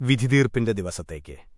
വിധിതീർപ്പിന്റെ ദിവസത്തേക്ക്.